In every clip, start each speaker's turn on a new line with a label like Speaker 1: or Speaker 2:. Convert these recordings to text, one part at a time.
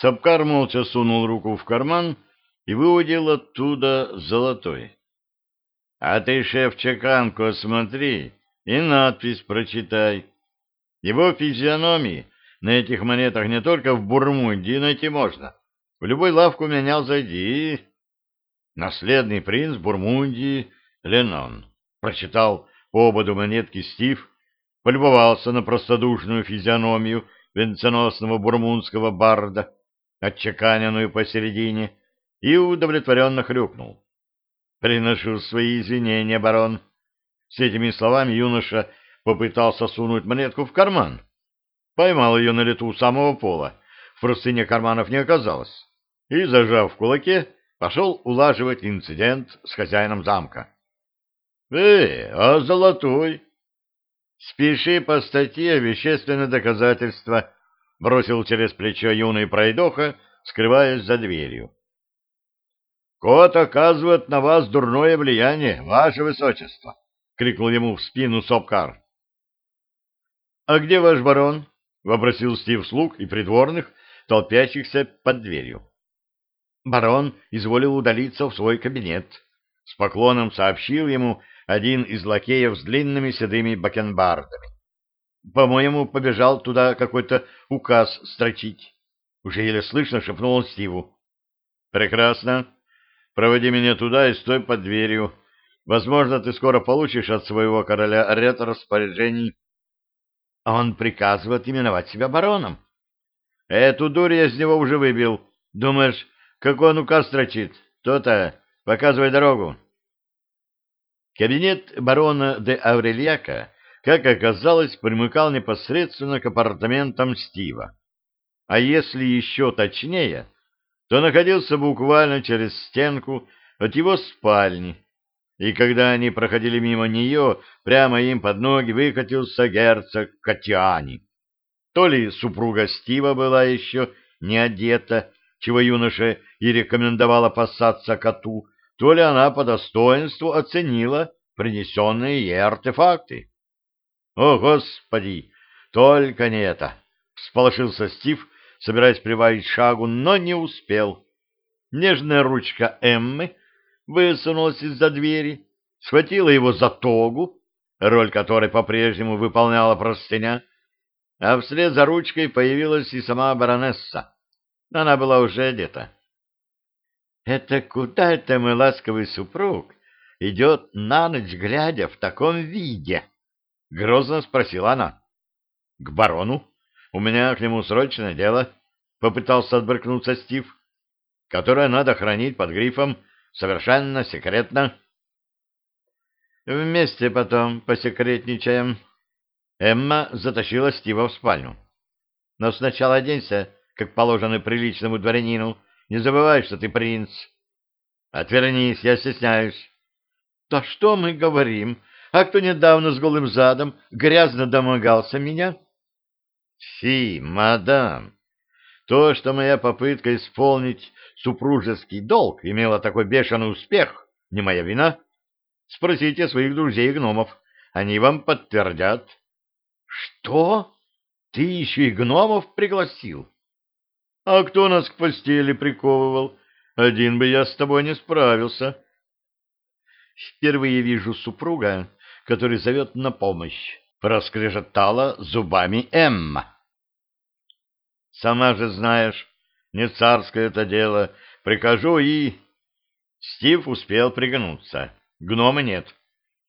Speaker 1: Сапкар молча сунул руку в карман и выудил оттуда золотой. — А ты, шеф, чеканку осмотри и надпись прочитай. Его физиономии на этих монетах не только в Бурмундии найти можно. В любой лавку менял зайди. Наследный принц Бурмундии Ленон. Прочитал по ободу монетки Стив, полюбовался на простодушную физиономию венценосного бурмунского барда, отчеканенную посередине, и удовлетворенно хрюкнул. «Приношу свои извинения, барон». С этими словами юноша попытался сунуть монетку в карман. Поймал ее на лету у самого пола. В простыне карманов не оказалось. И, зажав в кулаке, пошел улаживать инцидент с хозяином замка. — Эй, а золотой? — Спеши по статье «Вещественное доказательство», — бросил через плечо юный пройдоха, скрываясь за дверью. — Кот оказывает на вас дурное влияние, ваше высочество, — крикнул ему в спину Сопкар. — А где ваш барон? — вопросил Стив слуг и придворных, толпящихся под дверью. Барон изволил удалиться в свой кабинет. С поклоном сообщил ему один из лакеев с длинными седыми бакенбардами. По-моему, побежал туда какой-то указ строчить. Уже еле слышно шепнул он Стиву. Прекрасно. Проводи меня туда и стой под дверью. Возможно, ты скоро получишь от своего короля ряд распоряжений. А он приказывает именовать себя бароном. Эту дурь я из него уже выбил. Думаешь, какой он указ строчит? То-то. Показывай дорогу. Кабинет барона де Аурельяка, как оказалось, примыкал непосредственно к апартаментам Стива. А если еще точнее, то находился буквально через стенку от его спальни, и когда они проходили мимо нее, прямо им под ноги выкатился герцог Катиани. То ли супруга Стива была еще не одета, чего юноше и рекомендовал опасаться коту, то ли она по достоинству оценила принесенные ей артефакты. «О, Господи! Только не это!» — всполошился Стив, собираясь прибавить шагу, но не успел. Нежная ручка Эммы высунулась из-за двери, схватила его за тогу, роль которой по-прежнему выполняла простыня, а вслед за ручкой появилась и сама баронесса. Она была уже одета. «Это куда это мой ласковый супруг идет на ночь, глядя в таком виде?» — грозно спросила она. «К барону. У меня к нему срочное дело», — попытался отбрыкнуться Стив, «которое надо хранить под грифом «совершенно секретно». «Вместе потом посекретничаем». Эмма затащила Стива в спальню. «Но сначала оденься, как положено приличному дворянину, не забывай, что ты принц. Отвернись, я стесняюсь. Да что мы говорим? А кто недавно с голым задом грязно домогался меня? Фи, мадам, то, что моя попытка исполнить супружеский долг имела такой бешеный успех, не моя вина. Спросите своих друзей гномов, они вам подтвердят. Что? Ты еще и гномов пригласил? А кто нас к постели приковывал? Один бы я с тобой не справился. Впервые вижу супруга, который зовет на помощь. Проскрежетала зубами Эмма. Сама же знаешь, не царское это дело. Прикажу и... Стив успел пригнуться. Гнома нет.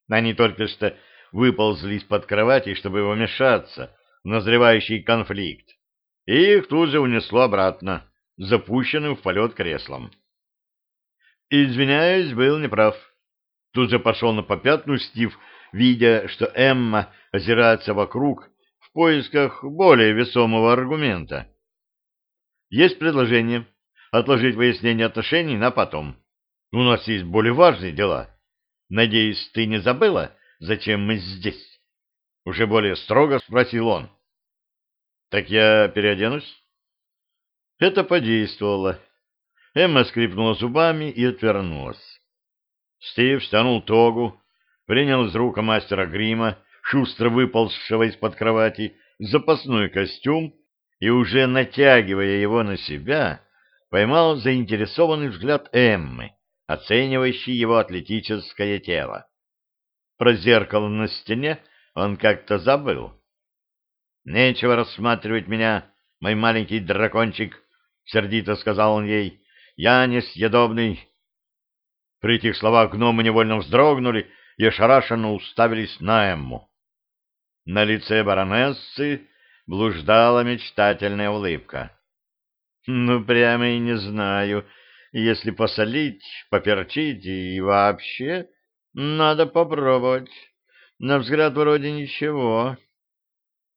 Speaker 1: Они только что выползли из-под кровати, чтобы вмешаться в назревающий конфликт и их тут же унесло обратно, запущенным в полет креслом. Извиняюсь, был неправ. Тут же пошел на попятную Стив, видя, что Эмма озирается вокруг в поисках более весомого аргумента. Есть предложение отложить выяснение отношений на потом. У нас есть более важные дела. Надеюсь, ты не забыла, зачем мы здесь? Уже более строго спросил он. Так я переоденусь? Это подействовало. Эмма скрипнула зубами и отвернулась. Стив стянул тогу, принял из рук мастера грима, шустро выползшего из-под кровати, запасной костюм и, уже натягивая его на себя, поймал заинтересованный взгляд Эммы, оценивающий его атлетическое тело. Про зеркало на стене он как-то забыл. «Нечего рассматривать меня, мой маленький дракончик», — сердито сказал он ей. «Я несъедобный». При этих словах гномы невольно вздрогнули и ошарашенно уставились на Эмму. На лице баронессы блуждала мечтательная улыбка. «Ну, прямо и не знаю. Если посолить, поперчить и вообще, надо попробовать. На взгляд вроде ничего».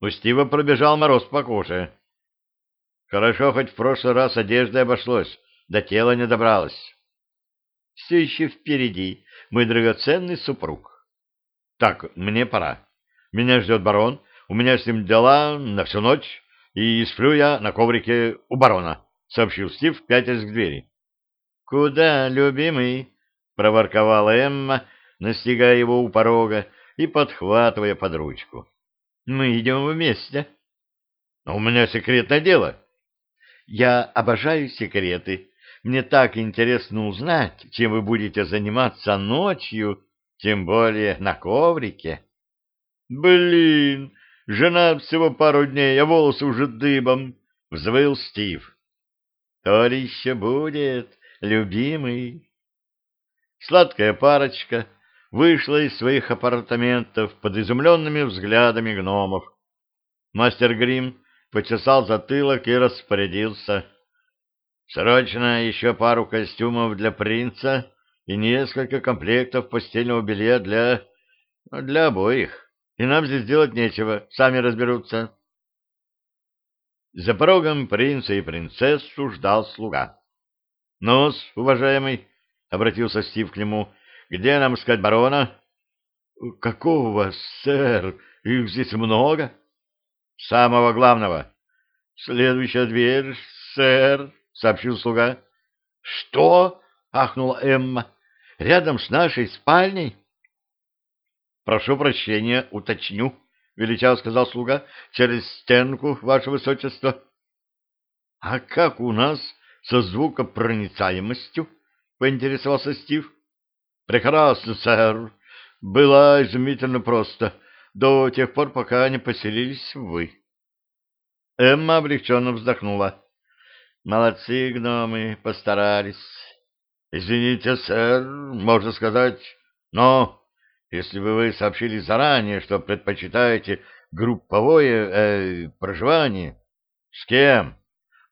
Speaker 1: У Стива пробежал мороз по коже. Хорошо, хоть в прошлый раз одеждой обошлось, до тела не добралась. Все еще впереди, мой драгоценный супруг. Так, мне пора. Меня ждет барон, у меня с ним дела на всю ночь, и сплю я на коврике у барона, — сообщил Стив, пятясь к двери. — Куда, любимый? — проворковала Эмма, настигая его у порога и подхватывая под ручку. Мы идем вместе. У меня секретное дело. Я обожаю секреты. Мне так интересно узнать, чем вы будете заниматься ночью, тем более на коврике. Блин, жена всего пару дней, а волосы уже дыбом, — взвыл Стив. То ли еще будет, любимый. Сладкая парочка вышла из своих апартаментов под изумленными взглядами гномов. Мастер Грим почесал затылок и распорядился. «Срочно еще пару костюмов для принца и несколько комплектов постельного белья для... для обоих. И нам здесь делать нечего, сами разберутся». За порогом принца и принцессу ждал слуга. «Ну-с, уважаемый», — обратился Стив к нему, — где нам искать барона? — Какого, сэр? Их здесь много. — Самого главного. — Следующая дверь, сэр, — сообщил слуга. — Что? — ахнула Эмма. — Рядом с нашей спальней? — Прошу прощения, уточню, — величаво сказал слуга. — Через стенку, ваше высочество. — А как у нас со звукопроницаемостью? — поинтересовался Стив. — Прекрасно, сэр. Было изумительно просто. До тех пор, пока не поселились вы. Эмма облегченно вздохнула. Молодцы, гномы, постарались. Извините, сэр, можно сказать, но если бы вы сообщили заранее, что предпочитаете групповое э, проживание, с кем?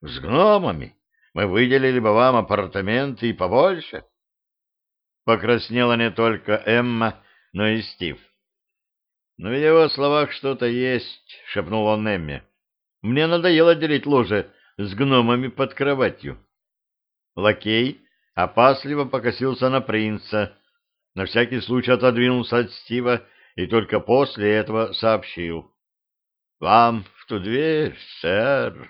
Speaker 1: С гномами. Мы выделили бы вам апартаменты и побольше. Покраснела не только Эмма, но и Стив. «Но в его словах что-то есть», — шепнул он Эмме. «Мне надоело делить ложе с гномами под кроватью». Лакей опасливо покосился на принца, на всякий случай отодвинулся от Стива и только после этого сообщил. «Вам в ту дверь, сэр».